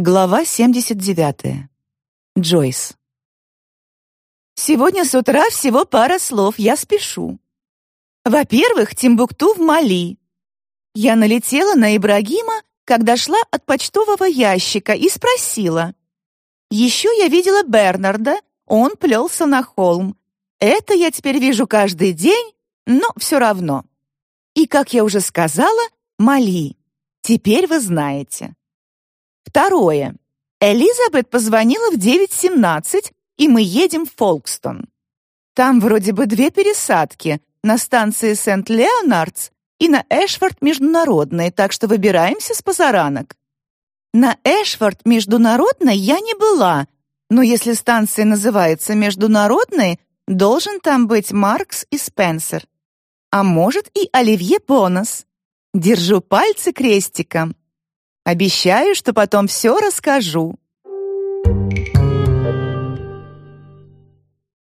Глава 79. Джойс. Сегодня с утра всего пара слов, я спешу. Во-первых, Тимбукту в Мали. Я налетела на Ибрагима, когда шла от почтового ящика и спросила. Еще я видела Бернарда, он плелся на холм. Это я теперь вижу каждый день, но все равно. И, как я уже сказала, Мали. Теперь вы знаете. Второе. Элизабет позвонила в 9.17, и мы едем в Фолкстон. Там вроде бы две пересадки на станции Сент-Леонардс и на Эшфорд Международной, так что выбираемся с позаранок. На Эшфорд Международной я не была, но если станция называется Международной, должен там быть Маркс и Спенсер. А может и Оливье Бонус. Держу пальцы крестиком. Обещаю, что потом все расскажу.